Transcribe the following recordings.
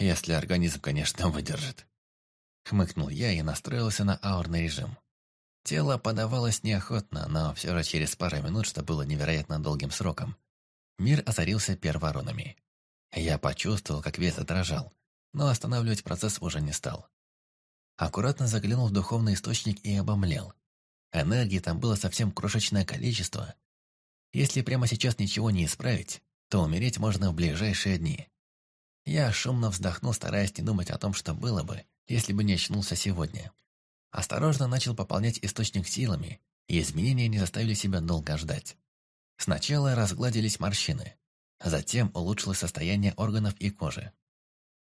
Если организм, конечно, выдержит. Хмыкнул я и настроился на аурный режим. Тело подавалось неохотно, но все же через пару минут, что было невероятно долгим сроком, мир озарился перворонами. Я почувствовал, как вес задрожал, но останавливать процесс уже не стал. Аккуратно заглянул в духовный источник и обомлел. Энергии там было совсем крошечное количество. Если прямо сейчас ничего не исправить, то умереть можно в ближайшие дни. Я шумно вздохнул, стараясь не думать о том, что было бы, если бы не очнулся сегодня. Осторожно начал пополнять источник силами, и изменения не заставили себя долго ждать. Сначала разгладились морщины, затем улучшилось состояние органов и кожи.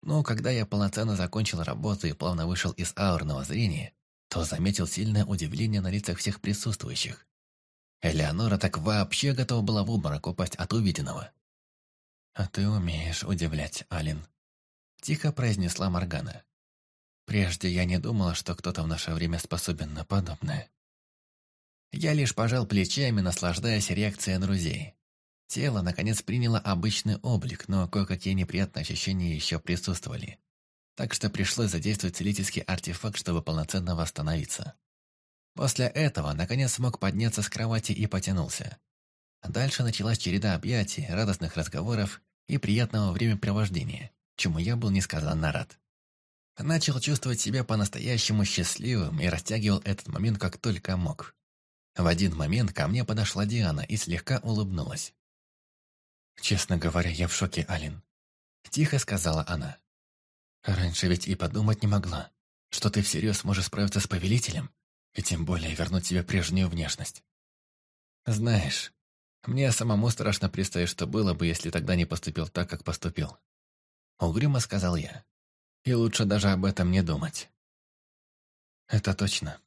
Но когда я полноценно закончил работу и плавно вышел из аурного зрения, то заметил сильное удивление на лицах всех присутствующих. Элеонора так вообще готова была в обморок упасть от увиденного. «А ты умеешь удивлять, Алин», — тихо произнесла Моргана. «Прежде я не думала, что кто-то в наше время способен на подобное». Я лишь пожал плечами, наслаждаясь реакцией друзей. Тело, наконец, приняло обычный облик, но кое-какие неприятные ощущения еще присутствовали. Так что пришлось задействовать целительский артефакт, чтобы полноценно восстановиться. После этого, наконец, смог подняться с кровати и потянулся. Дальше началась череда объятий, радостных разговоров и приятного времяпровождения, чему я был несказанно рад. Начал чувствовать себя по-настоящему счастливым и растягивал этот момент как только мог. В один момент ко мне подошла Диана и слегка улыбнулась. «Честно говоря, я в шоке, Алин», – тихо сказала она. «Раньше ведь и подумать не могла, что ты всерьез можешь справиться с повелителем и тем более вернуть себе прежнюю внешность. Знаешь, мне самому страшно представить, что было бы, если тогда не поступил так, как поступил. Угрюмо сказал я. И лучше даже об этом не думать. Это точно.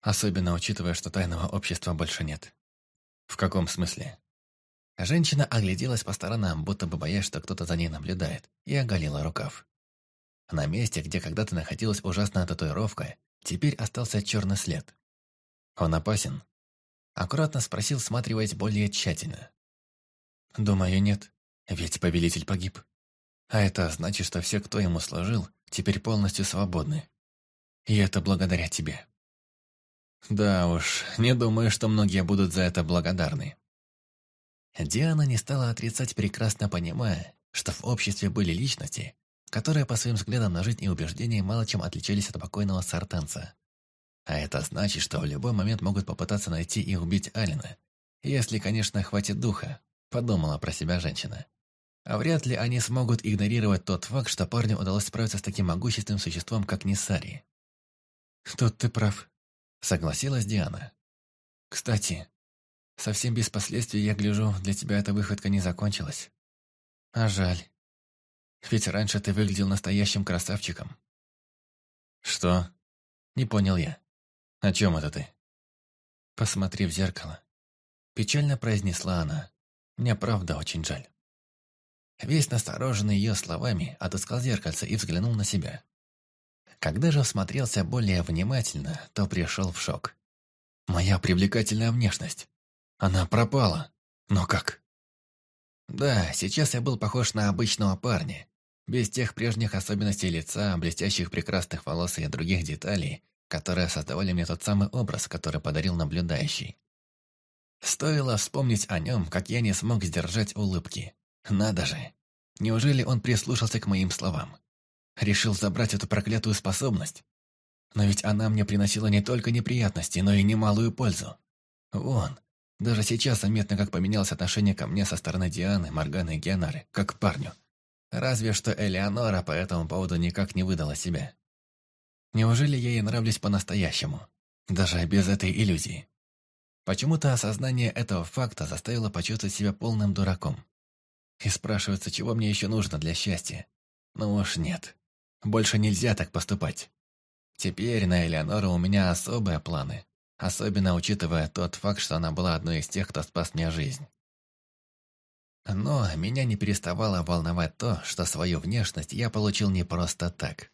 Особенно учитывая, что тайного общества больше нет. В каком смысле? Женщина огляделась по сторонам, будто бы боясь, что кто-то за ней наблюдает, и оголила рукав. На месте, где когда-то находилась ужасная татуировка, теперь остался черный след. Он опасен, Аккуратно спросил, сматриваясь более тщательно. «Думаю, нет, ведь повелитель погиб. А это значит, что все, кто ему служил, теперь полностью свободны. И это благодаря тебе». «Да уж, не думаю, что многие будут за это благодарны». Диана не стала отрицать, прекрасно понимая, что в обществе были личности, которые по своим взглядам на жизнь и убеждениям мало чем отличались от покойного сартанца. А это значит, что в любой момент могут попытаться найти и убить Алина. Если, конечно, хватит духа, подумала про себя женщина. А вряд ли они смогут игнорировать тот факт, что парню удалось справиться с таким могущественным существом, как Нисари. «Тут ты прав», — согласилась Диана. «Кстати, совсем без последствий, я гляжу, для тебя эта выходка не закончилась. А жаль. Ведь раньше ты выглядел настоящим красавчиком». «Что?» — не понял я. «О чем это ты?» «Посмотри в зеркало». Печально произнесла она. «Мне правда очень жаль». Весь настороженный ее словами отыскал зеркальце и взглянул на себя. Когда же всмотрелся более внимательно, то пришел в шок. «Моя привлекательная внешность. Она пропала. Но как?» Да, сейчас я был похож на обычного парня. Без тех прежних особенностей лица, блестящих прекрасных волос и других деталей, которые создавали мне тот самый образ, который подарил наблюдающий. Стоило вспомнить о нем, как я не смог сдержать улыбки. Надо же! Неужели он прислушался к моим словам? Решил забрать эту проклятую способность? Но ведь она мне приносила не только неприятности, но и немалую пользу. Вон, даже сейчас заметно, как поменялось отношение ко мне со стороны Дианы, Морганы и Геонары, как к парню. Разве что Элеонора по этому поводу никак не выдала себя. Неужели я ей нравлюсь по-настоящему? Даже без этой иллюзии. Почему-то осознание этого факта заставило почувствовать себя полным дураком. И спрашивается, чего мне еще нужно для счастья? Ну уж нет. Больше нельзя так поступать. Теперь на Элеонору у меня особые планы, особенно учитывая тот факт, что она была одной из тех, кто спас мне жизнь. Но меня не переставало волновать то, что свою внешность я получил не просто так.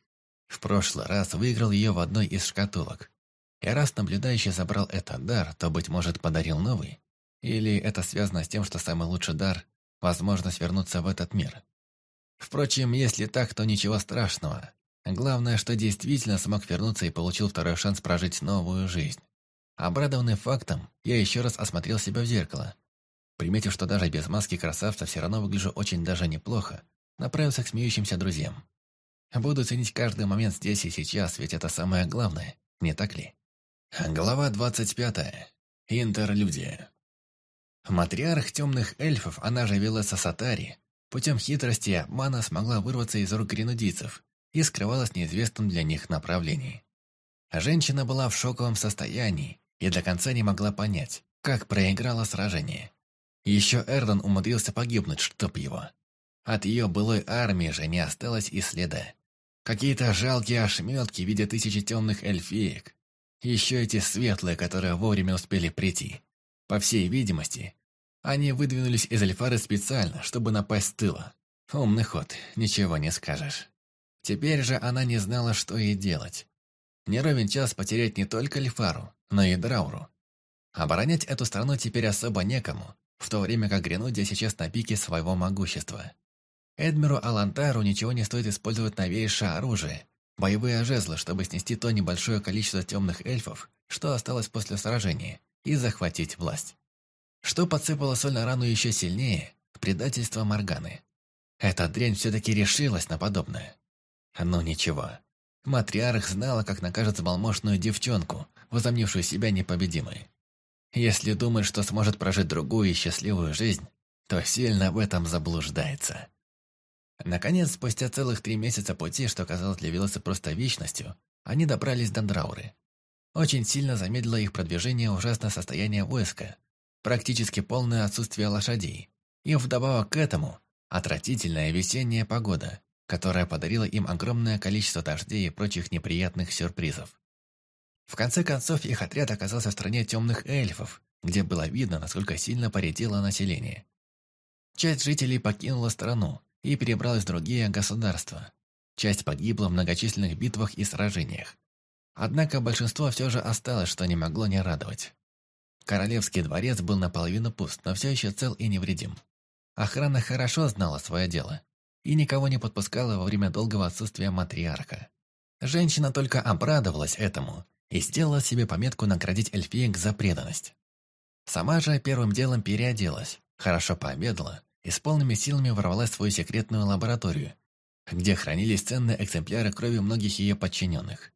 В прошлый раз выиграл ее в одной из шкатулок. И раз наблюдающий забрал этот дар, то, быть может, подарил новый? Или это связано с тем, что самый лучший дар – возможность вернуться в этот мир? Впрочем, если так, то ничего страшного. Главное, что действительно смог вернуться и получил второй шанс прожить новую жизнь. Обрадованный фактом, я еще раз осмотрел себя в зеркало. Приметив, что даже без маски красавца все равно выгляжу очень даже неплохо, направился к смеющимся друзьям. Буду ценить каждый момент здесь и сейчас, ведь это самое главное, не так ли? Глава двадцать пятая. Интерлюдия. Матриарх темных эльфов, она же Велеса Сатари, путем хитрости и обмана смогла вырваться из рук гренудийцев и скрывалась в неизвестном для них направлении. Женщина была в шоковом состоянии и до конца не могла понять, как проиграла сражение. Еще Эрдон умудрился погибнуть, чтоб его. От ее былой армии же не осталось и следа. Какие-то жалкие ошметки в виде тысячи темных эльфиек. Еще эти светлые, которые вовремя успели прийти. По всей видимости, они выдвинулись из Эльфары специально, чтобы напасть с тыла. Умный ход, ничего не скажешь. Теперь же она не знала, что ей делать. Не ровен час потерять не только Эльфару, но и Драуру. Оборонять эту страну теперь особо некому, в то время как Гренудия сейчас на пике своего могущества. Эдмиру Алантару ничего не стоит использовать новейшее оружие, боевые жезлы, чтобы снести то небольшое количество темных эльфов, что осталось после сражения, и захватить власть. Что подсыпало соль на рану еще сильнее – предательство Морганы. Эта дрянь все-таки решилась на подобное. Ну ничего. Матриарх знала, как накажет забалмошную девчонку, возомнившую себя непобедимой. Если думает, что сможет прожить другую и счастливую жизнь, то сильно в этом заблуждается. Наконец, спустя целых три месяца пути, что казалось для Вилоса просто вечностью, они добрались до Драуры. Очень сильно замедлило их продвижение ужасное состояние войска, практически полное отсутствие лошадей. И вдобавок к этому отвратительная весенняя погода, которая подарила им огромное количество дождей и прочих неприятных сюрпризов. В конце концов, их отряд оказался в стране темных эльфов, где было видно, насколько сильно поредело население. Часть жителей покинула страну и перебралась в другие государства. Часть погибла в многочисленных битвах и сражениях. Однако большинство все же осталось, что не могло не радовать. Королевский дворец был наполовину пуст, но все еще цел и невредим. Охрана хорошо знала свое дело и никого не подпускала во время долгого отсутствия матриарха. Женщина только обрадовалась этому и сделала себе пометку наградить эльфиек за преданность. Сама же первым делом переоделась, хорошо пообедала и с полными силами ворвалась в свою секретную лабораторию, где хранились ценные экземпляры крови многих ее подчиненных.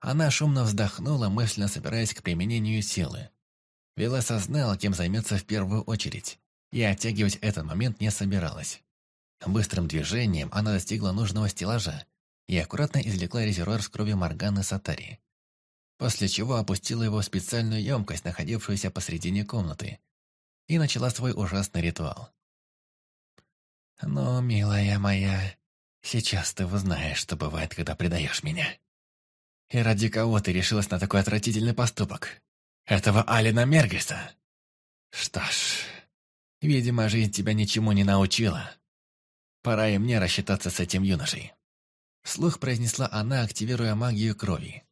Она шумно вздохнула, мысленно собираясь к применению силы. Вела осознала, кем займется в первую очередь, и оттягивать этот момент не собиралась. Быстрым движением она достигла нужного стеллажа и аккуратно извлекла резервуар с кровью Морганы Сатари. После чего опустила его в специальную емкость, находившуюся посредине комнаты, и начала свой ужасный ритуал. «Ну, милая моя, сейчас ты узнаешь, что бывает, когда предаешь меня. И ради кого ты решилась на такой отвратительный поступок? Этого Алина Мергиса? Что ж, видимо, жизнь тебя ничему не научила. Пора и мне рассчитаться с этим юношей. Слух произнесла она, активируя магию крови.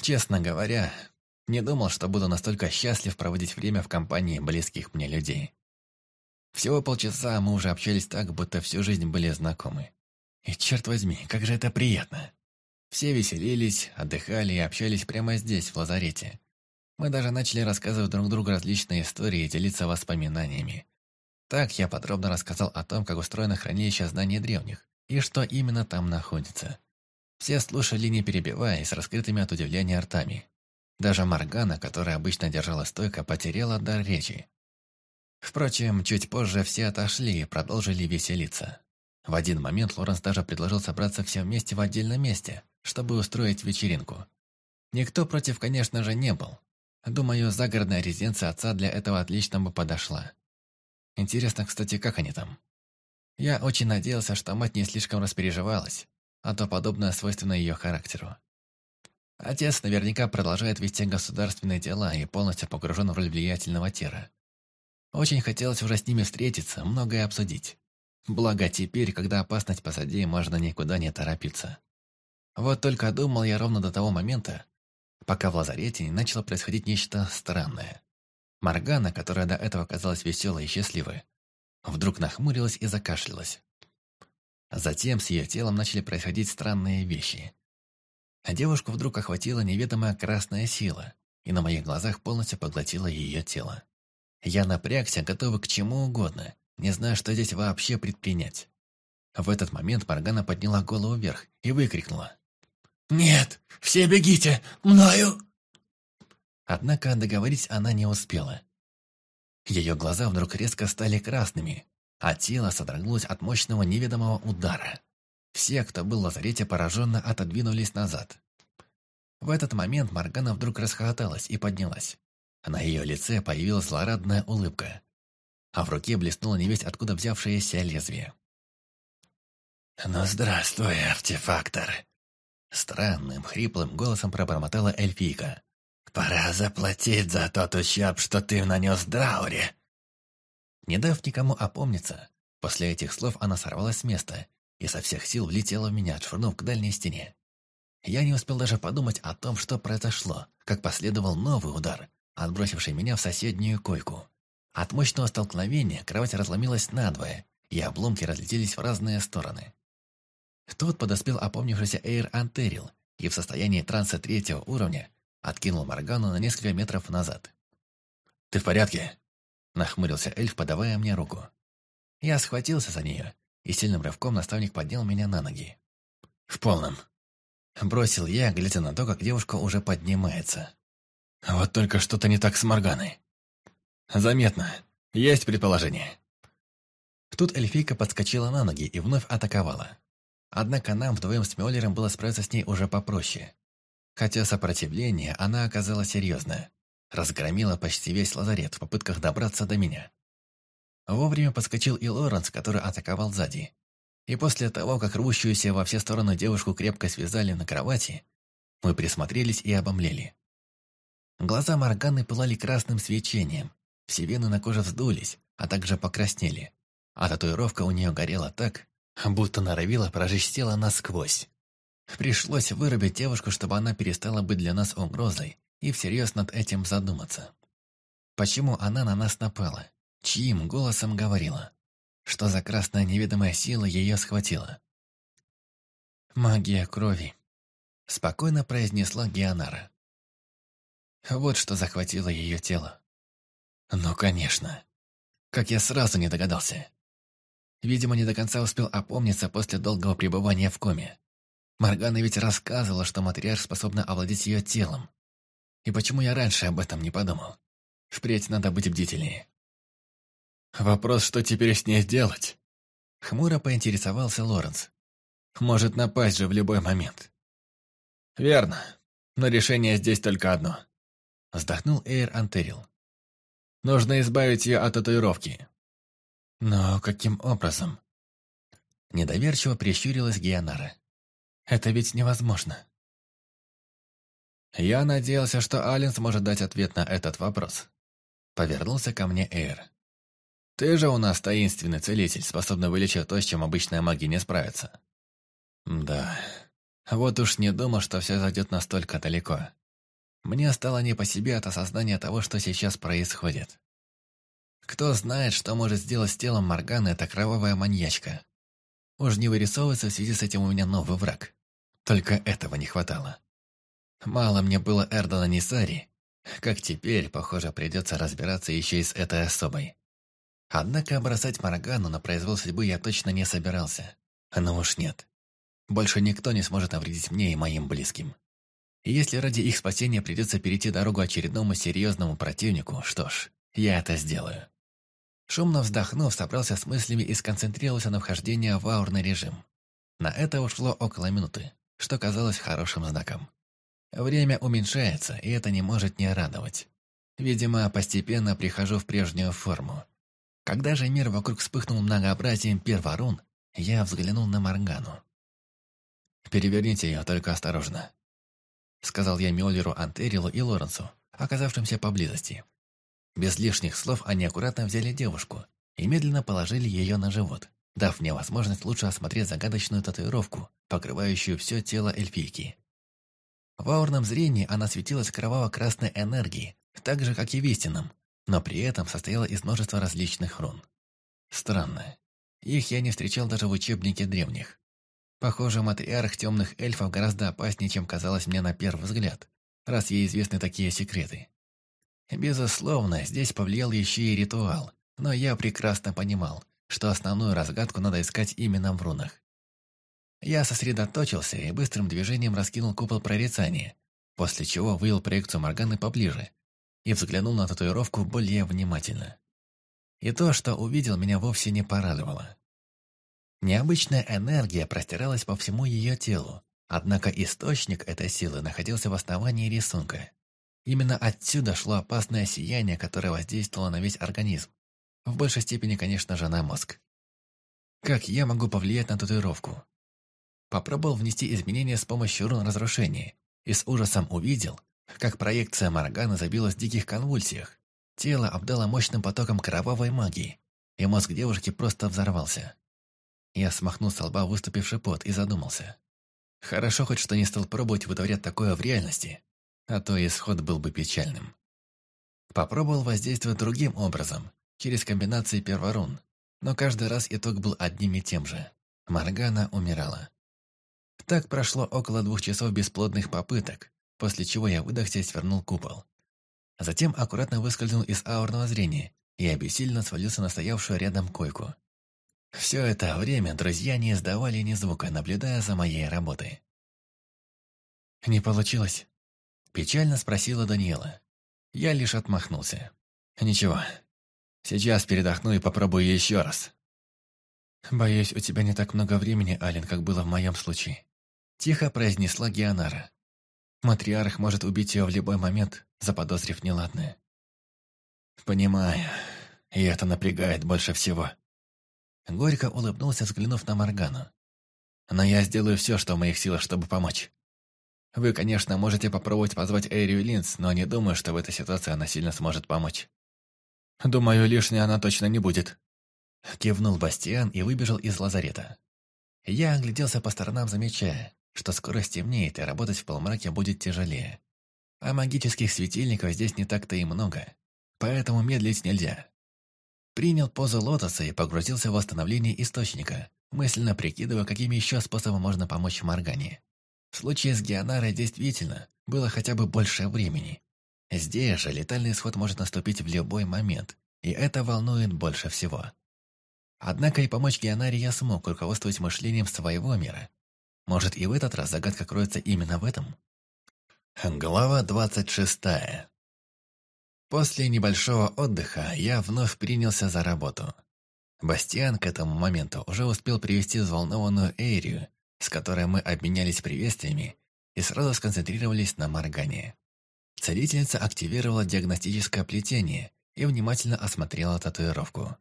Честно говоря, не думал, что буду настолько счастлив проводить время в компании близких мне людей. Всего полчаса мы уже общались так, будто всю жизнь были знакомы. И черт возьми, как же это приятно. Все веселились, отдыхали и общались прямо здесь, в лазарете. Мы даже начали рассказывать друг другу различные истории и делиться воспоминаниями. Так я подробно рассказал о том, как устроено хранилище знаний древних, и что именно там находится. Все слушали, не перебивая, с раскрытыми от удивления ртами. Даже Маргана, которая обычно держала стойко, потеряла дар речи. Впрочем, чуть позже все отошли и продолжили веселиться. В один момент Лоренс даже предложил собраться все вместе в отдельном месте, чтобы устроить вечеринку. Никто против, конечно же, не был, Думаю, загородная резиденция отца для этого отлично бы подошла. Интересно, кстати, как они там? Я очень надеялся, что мать не слишком распереживалась, а то подобное свойственно ее характеру. Отец наверняка продолжает вести государственные дела и полностью погружен в роль влиятельного тера. Очень хотелось уже с ними встретиться, многое обсудить. Благо теперь, когда опасность позади, можно никуда не торопиться. Вот только думал я ровно до того момента, пока в лазарете не начало происходить нечто странное. Маргана, которая до этого казалась веселой и счастливой, вдруг нахмурилась и закашлялась. Затем с ее телом начали происходить странные вещи. Девушку вдруг охватила неведомая красная сила, и на моих глазах полностью поглотила ее тело. Я напрягся, готовый к чему угодно, не зная, что здесь вообще предпринять. В этот момент Маргана подняла голову вверх и выкрикнула. «Нет! Все бегите! Мною!» Однако договорить она не успела. Ее глаза вдруг резко стали красными, а тело содрогнулось от мощного неведомого удара. Все, кто был в лазарете, пораженно отодвинулись назад. В этот момент Маргана вдруг расхохоталась и поднялась. На ее лице появилась злорадная улыбка, а в руке блеснуло невесть откуда взявшееся лезвие. «Ну, здравствуй, артефактор!» Странным, хриплым голосом пробормотала эльфийка. «Пора заплатить за тот ущерб, что ты нанес Драуре!» Не дав никому опомниться, после этих слов она сорвалась с места и со всех сил влетела в меня, отшвырнув к дальней стене. Я не успел даже подумать о том, что произошло, как последовал новый удар, отбросивший меня в соседнюю койку. От мощного столкновения кровать разломилась надвое, и обломки разлетелись в разные стороны. Тут подоспел опомнившийся Эйр Антерил и в состоянии транса третьего уровня откинул Моргану на несколько метров назад. «Ты в порядке?» – нахмурился эльф, подавая мне руку. Я схватился за нее, и сильным рывком наставник поднял меня на ноги. «В полном», Бросил я, глядя на то, как девушка уже поднимается. Вот только что-то не так с Морганой. Заметно. Есть предположение. Тут эльфийка подскочила на ноги и вновь атаковала. Однако нам вдвоем с Мюллером было справиться с ней уже попроще. Хотя сопротивление она оказала серьезное. Разгромила почти весь лазарет в попытках добраться до меня. Вовремя подскочил и Лоренс, который атаковал сзади. И после того, как рвущуюся во все стороны девушку крепко связали на кровати, мы присмотрелись и обомлели. Глаза Морганы пылали красным свечением, все вены на коже вздулись, а также покраснели, а татуировка у нее горела так, будто норовила прожечь тело насквозь. Пришлось вырубить девушку, чтобы она перестала быть для нас угрозой и всерьез над этим задуматься. Почему она на нас напала? Чьим голосом говорила? Что за красная неведомая сила ее схватила? «Магия крови», — спокойно произнесла Геонара. Вот что захватило ее тело. Ну, конечно. Как я сразу не догадался. Видимо, не до конца успел опомниться после долгого пребывания в коме. Моргана ведь рассказывала, что матриарх способна овладеть ее телом. И почему я раньше об этом не подумал? Впредь надо быть бдительнее. Вопрос, что теперь с ней сделать? Хмуро поинтересовался Лоренс. Может напасть же в любой момент. Верно, но решение здесь только одно. Вздохнул Эйр Антерил. Нужно избавить ее от татуировки. Но каким образом? Недоверчиво прищурилась Геонара. Это ведь невозможно. Я надеялся, что Ален сможет дать ответ на этот вопрос. Повернулся ко мне Эйр. Ты же у нас таинственный целитель, способный вылечить то, с чем обычная магия не справится. Да, вот уж не думал, что все зайдет настолько далеко. Мне стало не по себе от осознания того, что сейчас происходит. Кто знает, что может сделать с телом Морганы эта кровавая маньячка. Уж не вырисовывается в связи с этим у меня новый враг. Только этого не хватало. Мало мне было Эрдона Нисари, как теперь, похоже, придется разбираться еще и с этой особой. Однако бросать Марагану на произвол судьбы я точно не собирался. Но уж нет. Больше никто не сможет навредить мне и моим близким. И если ради их спасения придется перейти дорогу очередному серьезному противнику, что ж, я это сделаю. Шумно вздохнув, собрался с мыслями и сконцентрировался на вхождении в аурный режим. На это ушло около минуты, что казалось хорошим знаком. Время уменьшается, и это не может не радовать. Видимо, постепенно прихожу в прежнюю форму, когда же мир вокруг вспыхнул многообразием перворун, я взглянул на Маргану. «Переверните ее, только осторожно», — сказал я Мюллеру, Антерилу и Лоренсу, оказавшимся поблизости. Без лишних слов они аккуратно взяли девушку и медленно положили ее на живот, дав мне возможность лучше осмотреть загадочную татуировку, покрывающую все тело эльфийки. В аурном зрении она светилась кроваво-красной энергией, так же, как и в истинном, но при этом состояла из множества различных рун. Странно. Их я не встречал даже в учебнике древних. Похоже, матриарх темных эльфов гораздо опаснее, чем казалось мне на первый взгляд, раз ей известны такие секреты. Безусловно, здесь повлиял еще и ритуал, но я прекрасно понимал, что основную разгадку надо искать именно в рунах. Я сосредоточился и быстрым движением раскинул купол прорицания, после чего вывел проекцию Морганы поближе и взглянул на татуировку более внимательно. И то, что увидел, меня вовсе не порадовало. Необычная энергия простиралась по всему ее телу, однако источник этой силы находился в основании рисунка. Именно отсюда шло опасное сияние, которое воздействовало на весь организм. В большей степени, конечно же, на мозг. Как я могу повлиять на татуировку? Попробовал внести изменения с помощью рун разрушения и с ужасом увидел, как проекция Моргана забилась в диких конвульсиях. Тело обдало мощным потоком кровавой магии, и мозг девушки просто взорвался. Я смахнул с лба выступивший пот и задумался. Хорошо хоть что не стал пробовать вытворять такое в реальности, а то исход был бы печальным. Попробовал воздействовать другим образом, через комбинации перворун, но каждый раз итог был одним и тем же. Маргана умирала. Так прошло около двух часов бесплодных попыток, после чего я выдохся и свернул купол. Затем аккуратно выскользнул из аурного зрения и обессиленно свалился на стоявшую рядом койку. Все это время друзья не издавали ни звука, наблюдая за моей работой. «Не получилось?» – печально спросила Даниэла. Я лишь отмахнулся. «Ничего. Сейчас передохну и попробую еще раз». «Боюсь, у тебя не так много времени, Ален, как было в моем случае», – тихо произнесла Геонара. Матриарх может убить ее в любой момент, заподозрив неладное. «Понимаю, и это напрягает больше всего». Горько улыбнулся, взглянув на Моргану. «Но я сделаю все, что в моих силах, чтобы помочь. Вы, конечно, можете попробовать позвать Эрию Линц, но не думаю, что в этой ситуации она сильно сможет помочь». «Думаю, лишней она точно не будет», — кивнул Бастиан и выбежал из лазарета. Я огляделся по сторонам, замечая, что скоро стемнеет и работать в полумраке будет тяжелее. А магических светильников здесь не так-то и много, поэтому медлить нельзя. Принял позу лотоса и погрузился в восстановление источника, мысленно прикидывая, какими еще способами можно помочь Моргане. В случае с Геонарой действительно было хотя бы больше времени. Здесь же летальный исход может наступить в любой момент, и это волнует больше всего. Однако и помочь Геонаре я смог, руководствовать мышлением своего мира, может, и в этот раз загадка кроется именно в этом? Глава двадцать шестая. После небольшого отдыха я вновь принялся за работу. Бастиан к этому моменту уже успел привести взволнованную Эйрию, с которой мы обменялись приветствиями и сразу сконцентрировались на Моргане. Целительница активировала диагностическое плетение и внимательно осмотрела татуировку.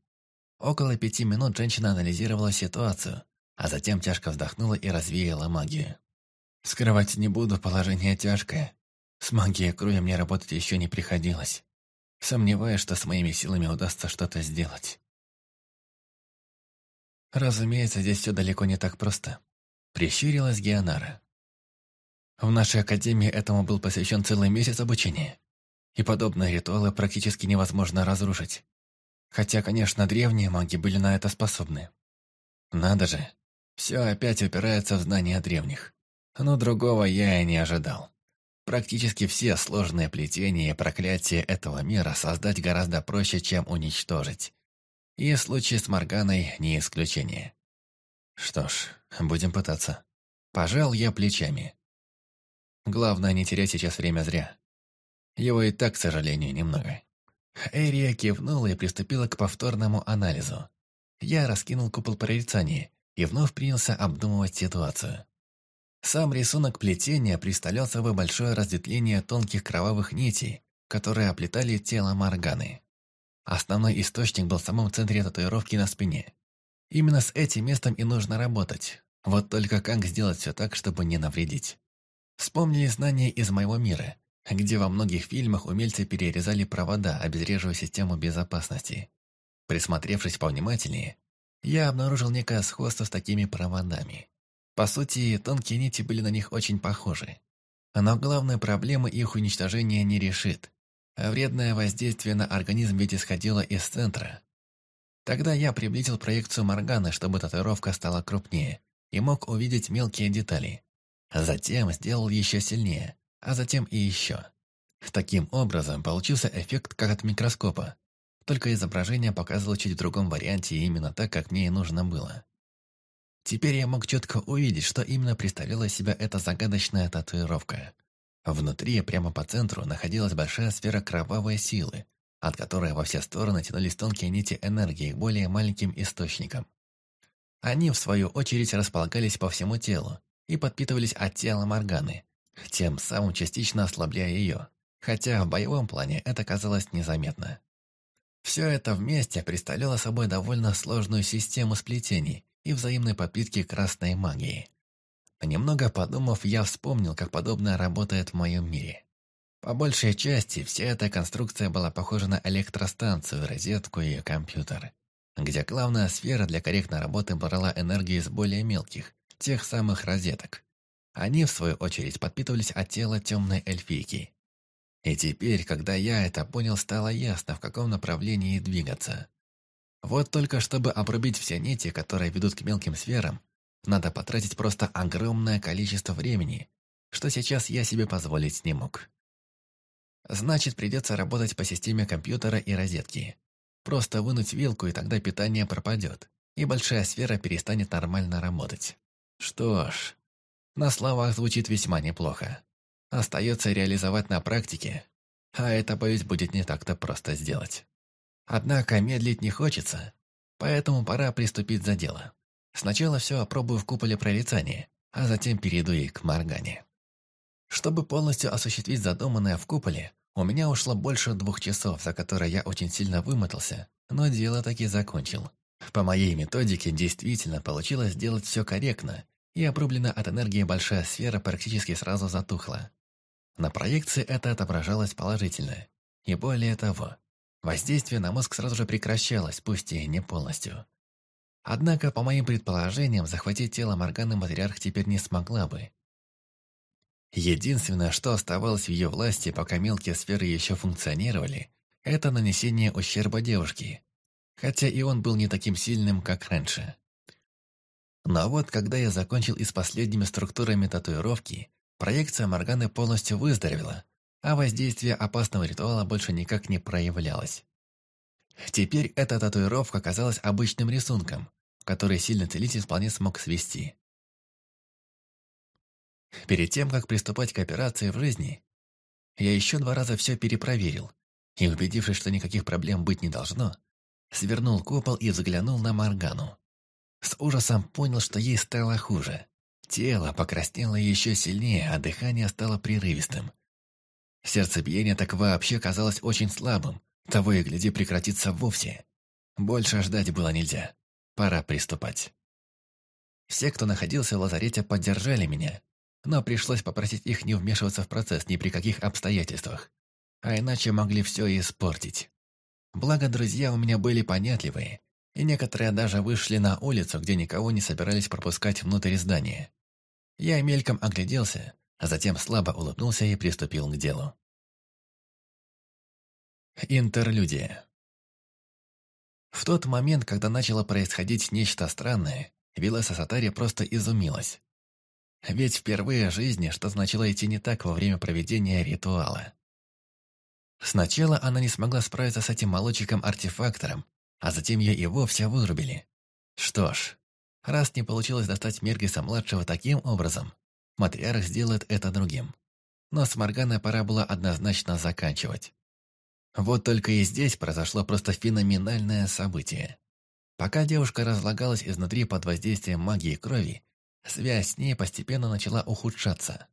Около пяти минут женщина анализировала ситуацию, а затем тяжко вздохнула и развеяла магию. «Скрывать не буду, положение тяжкое. С магией крови мне работать еще не приходилось. Сомневаюсь, что с моими силами удастся что-то сделать». Разумеется, здесь все далеко не так просто. Прищурилась Геонара. В нашей академии этому был посвящен целый месяц обучения. И подобные ритуалы практически невозможно разрушить. Хотя, конечно, древние маги были на это способны. Надо же, все опять упирается в знания древних. Но другого я и не ожидал. Практически все сложные плетения и проклятия этого мира создать гораздо проще, чем уничтожить. И случай с Морганой не исключение. Что ж, будем пытаться. Пожал я плечами. Главное, не терять сейчас время зря. Его и так, к сожалению, немного. Эрия кивнула и приступила к повторному анализу. Я раскинул купол прорицания и вновь принялся обдумывать ситуацию. Сам рисунок плетения представлял собой большое разветвление тонких кровавых нитей, которые оплетали тело Морганы. Основной источник был в самом центре татуировки на спине. Именно с этим местом и нужно работать. Вот только как сделать все так, чтобы не навредить? Вспомнили знания из моего мира, где во многих фильмах умельцы перерезали провода, обезвреживая систему безопасности. Присмотревшись повнимательнее, я обнаружил некое сходство с такими проводами. По сути, тонкие нити были на них очень похожи. Но главная проблема их уничтожения не решит. А вредное воздействие на организм ведь исходило из центра. Тогда я приблизил проекцию Морганы, чтобы татуировка стала крупнее, и мог увидеть мелкие детали. Затем сделал еще сильнее, а затем и еще. Таким образом, получился эффект как от микроскопа, только изображение показывало чуть в другом варианте именно так, как мне и нужно было. Теперь я мог четко увидеть, что именно представляла себя эта загадочная татуировка. Внутри, прямо по центру, находилась большая сфера кровавой силы, от которой во все стороны тянулись тонкие нити энергии к более маленьким источникам. Они, в свою очередь, располагались по всему телу и подпитывались от тела Морганы, тем самым частично ослабляя ее, хотя в боевом плане это казалось незаметно. Все это вместе представляло собой довольно сложную систему сплетений и взаимной подпитки красной магии. Немного подумав, я вспомнил, как подобное работает в моем мире. По большей части, вся эта конструкция была похожа на электростанцию, розетку и компьютер, где главная сфера для корректной работы брала энергию из более мелких, тех самых розеток. Они, в свою очередь, подпитывались от тела темной эльфийки. И теперь, когда я это понял, стало ясно, в каком направлении двигаться. Вот только чтобы обрубить все нити, которые ведут к мелким сферам, надо потратить просто огромное количество времени, что сейчас я себе позволить не мог. Значит, придется работать по системе компьютера и розетки. Просто вынуть вилку, и тогда питание пропадет, и большая сфера перестанет нормально работать. Что ж, на словах звучит весьма неплохо. Остается реализовать на практике, а это, боюсь, будет не так-то просто сделать. Однако медлить не хочется, поэтому пора приступить за дело. Сначала все опробую в куполе прорицания, а затем перейду и к Моргане. Чтобы полностью осуществить задуманное в куполе, у меня ушло больше двух часов, за которые я очень сильно вымотался, но дело таки закончил. По моей методике действительно получилось сделать все корректно, и обрублена от энергии большая сфера практически сразу затухла. На проекции это отображалось положительно. И более того, воздействие на мозг сразу же прекращалось, пусть и не полностью. Однако, по моим предположениям, захватить тело Морганы Матриарх теперь не смогла бы. Единственное, что оставалось в ее власти, пока мелкие сферы еще функционировали, это нанесение ущерба девушке, хотя и он был не таким сильным, как раньше. Но вот когда я закончил и с последними структурами татуировки, Проекция Морганы полностью выздоровела, а воздействие опасного ритуала больше никак не проявлялось. Теперь эта татуировка казалась обычным рисунком, который сильный целитель вполне смог свести. Перед тем, как приступать к операции в жизни, я еще два раза все перепроверил, и, убедившись, что никаких проблем быть не должно, свернул купол и взглянул на Моргану. С ужасом понял, что ей стало хуже. Тело покраснело еще сильнее, а дыхание стало прерывистым. Сердцебиение так вообще казалось очень слабым, того и гляди прекратится вовсе. Больше ждать было нельзя. Пора приступать. Все, кто находился в лазарете, поддержали меня, но пришлось попросить их не вмешиваться в процесс ни при каких обстоятельствах, а иначе могли все испортить. Благо, друзья у меня были понятливые, и некоторые даже вышли на улицу, где никого не собирались пропускать внутрь здания. Я мельком огляделся, затем слабо улыбнулся и приступил к делу. Интерлюдия. В тот момент, когда начало происходить нечто странное, Вилеса Сатари просто изумилась. Ведь впервые в жизни что-то начало идти не так во время проведения ритуала. Сначала она не смогла справиться с этим молодчиком-артефактором, а затем ее и вовсе вырубили. Что ж, Раз не получилось достать Мергиса-младшего таким образом, Матриарх сделает это другим. Но с Морганой пора было однозначно заканчивать. Вот только и здесь произошло просто феноменальное событие. Пока девушка разлагалась изнутри под воздействием магии крови, связь с ней постепенно начала ухудшаться.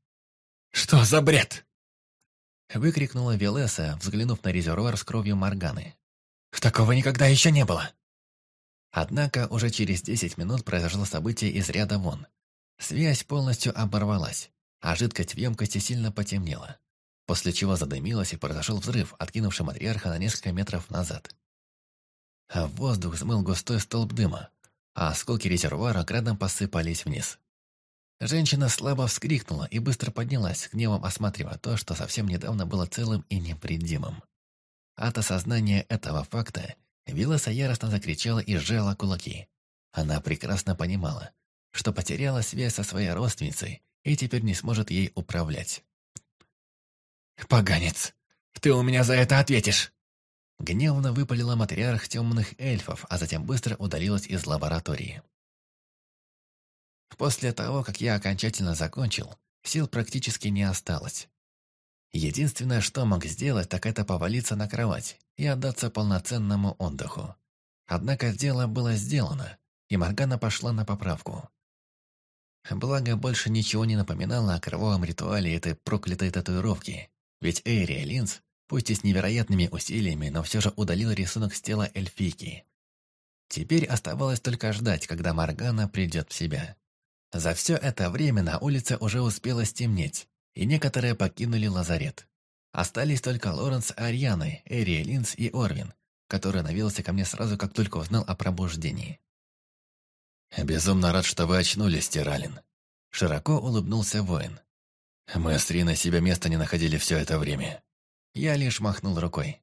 «Что за бред?» Выкрикнула Велеса, взглянув на резервуар с кровью Морганы. «Такого никогда еще не было!» Однако уже через 10 минут произошло событие из ряда вон. Связь полностью оборвалась, а жидкость в емкости сильно потемнела, после чего задымилась и произошел взрыв, откинувший матриарха на несколько метров назад. А в воздух взмыл густой столб дыма, а осколки резервуара градом посыпались вниз. Женщина слабо вскрикнула и быстро поднялась, гневом осматривая то, что совсем недавно было целым и непредимым. От осознания этого факта Вилоса яростно закричала и сжала кулаки. Она прекрасно понимала, что потеряла связь со своей родственницей и теперь не сможет ей управлять. «Поганец! Ты у меня за это ответишь!» Гневно выпалила матриарх темных эльфов, а затем быстро удалилась из лаборатории. После того, как я окончательно закончил, сил практически не осталось. Единственное, что мог сделать, так это повалиться на кровать и отдаться полноценному отдыху. Однако дело было сделано, и Моргана пошла на поправку. Благо, больше ничего не напоминало о кровавом ритуале этой проклятой татуировки, ведь Эйрия Линз, пусть и с невероятными усилиями, но все же удалил рисунок с тела эльфийки. Теперь оставалось только ждать, когда Моргана придет в себя. За все это время на улице уже успело стемнеть, и некоторые покинули лазарет. Остались только Лоренс Арианы, Эрия Линз и Орвин, который навелся ко мне сразу, как только узнал о пробуждении. «Безумно рад, что вы очнулись, Тиралин», — широко улыбнулся воин. Мы с Риной себе места не находили все это время. Я лишь махнул рукой.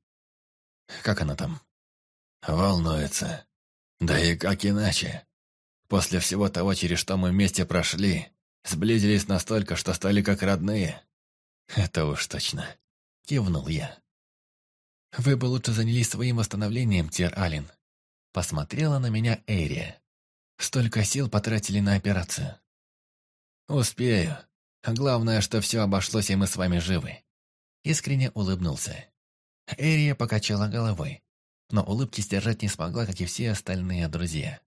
Как она там? Волнуется. Да и как иначе? После всего того, через что мы вместе прошли, сблизились настолько, что стали как родные. Это уж точно. Кивнул я. Вы бы лучше занялись своим восстановлением, Тир Алин. Посмотрела на меня Эрия. Столько сил потратили на операцию. Успею. Главное, что все обошлось, и мы с вами живы. Искренне улыбнулся. Эрия покачала головой, но улыбки сдержать не смогла, как и все остальные друзья.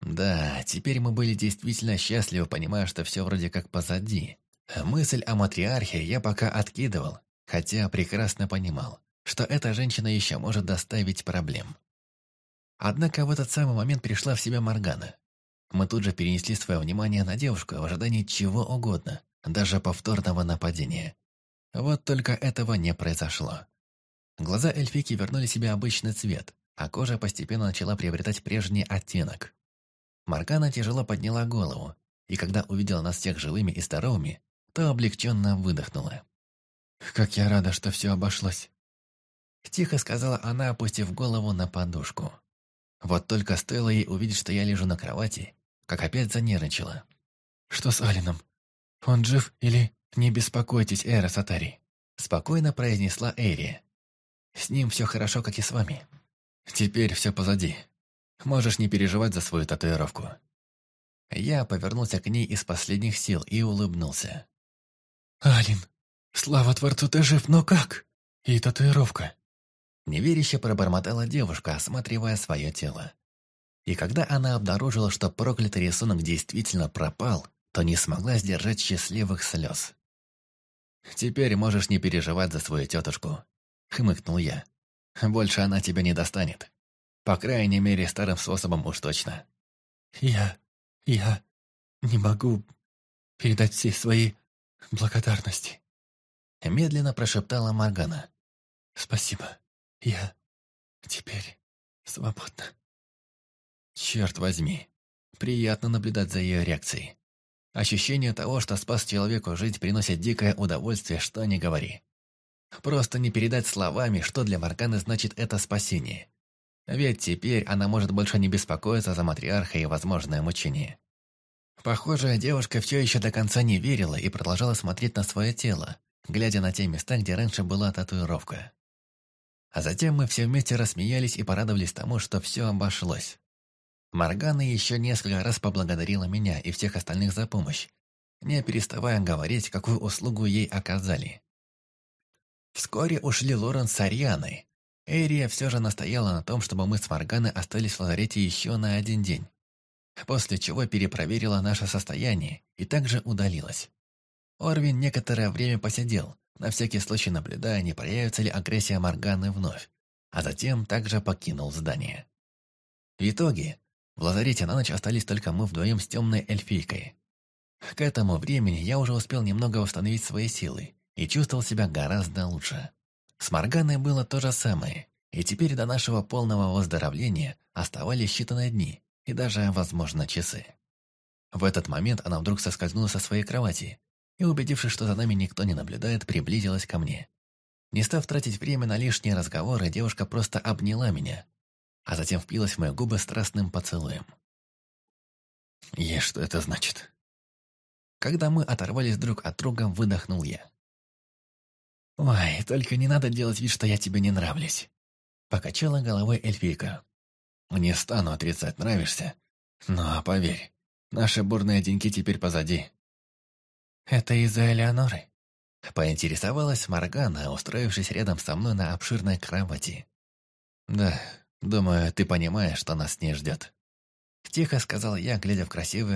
Да, теперь мы были действительно счастливы, понимая, что все вроде как позади. Мысль о матриархе я пока откидывал, хотя прекрасно понимал, что эта женщина еще может доставить проблем. Однако в этот самый момент пришла в себя Моргана. Мы тут же перенесли свое внимание на девушку в ожидании чего угодно, даже повторного нападения. Вот только этого не произошло. Глаза эльфики вернули себе обычный цвет, а кожа постепенно начала приобретать прежний оттенок. Маркана тяжело подняла голову, и когда увидела нас всех живыми и здоровыми, то облегченно выдохнула. «Как я рада, что все обошлось!» Тихо сказала она, опустив голову на подушку. Вот только стоило ей увидеть, что я лежу на кровати, как опять занервничала. «Что с Алином? Он жив или...» «Не беспокойтесь, Эра Сатари», — спокойно произнесла Эри. «С ним все хорошо, как и с вами. Теперь все позади. Можешь не переживать за свою татуировку». Я повернулся к ней из последних сил и улыбнулся. «Алин, слава Творцу, ты жив, но как? И татуировка?» Неверяще пробормотала девушка, осматривая свое тело. И когда она обнаружила, что проклятый рисунок действительно пропал, то не смогла сдержать счастливых слез. «Теперь можешь не переживать за свою тетушку», — хмыкнул я. «Больше она тебя не достанет. По крайней мере, старым способом уж точно». «Я... я не могу передать все свои благодарности», — медленно прошептала Маргана. «Спасибо. Я теперь свободна». Черт возьми, приятно наблюдать за ее реакцией. Ощущение того, что спас человеку жизнь, приносит дикое удовольствие, что не говори. Просто не передать словами, что для Марганы значит это спасение. Ведь теперь она может больше не беспокоиться за матриарха и возможное мучение. Похоже, девушка все еще до конца не верила и продолжала смотреть на свое тело, глядя на те места, где раньше была татуировка. А затем мы все вместе рассмеялись и порадовались тому, что все обошлось. Моргана еще несколько раз поблагодарила меня и всех остальных за помощь, не переставая говорить, какую услугу ей оказали. Вскоре ушли Лоренс с Арианой. Эрия все же настояла на том, чтобы мы с Морганой остались в лазарете еще на один день, после чего перепроверила наше состояние и также удалилась. Орвин некоторое время посидел, на всякий случай наблюдая, не проявится ли агрессия Морганы вновь, а затем также покинул здание. В итоге в лазарете на ночь остались только мы вдвоем с темной эльфийкой. К этому времени я уже успел немного восстановить свои силы и чувствовал себя гораздо лучше. С Морганой было то же самое, и теперь до нашего полного выздоровления оставались считанные дни и даже, возможно, часы. В этот момент она вдруг соскользнула со своей кровати и, убедившись, что за нами никто не наблюдает, приблизилась ко мне. Не став тратить время на лишние разговоры, девушка просто обняла меня, а затем впилась в мои губы страстным поцелуем. «И что это значит?» Когда мы оторвались друг от друга, выдохнул я. «Ой, только не надо делать вид, что я тебе не нравлюсь», — покачала головой эльфийка. «Не стану отрицать, нравишься. Но поверь, наши бурные деньки теперь позади». «Это из-за Элеоноры?» Поинтересовалась Моргана, устроившись рядом со мной на обширной кровати. «Да, думаю, ты понимаешь, что нас не ждет». Тихо сказал я, глядя в красивые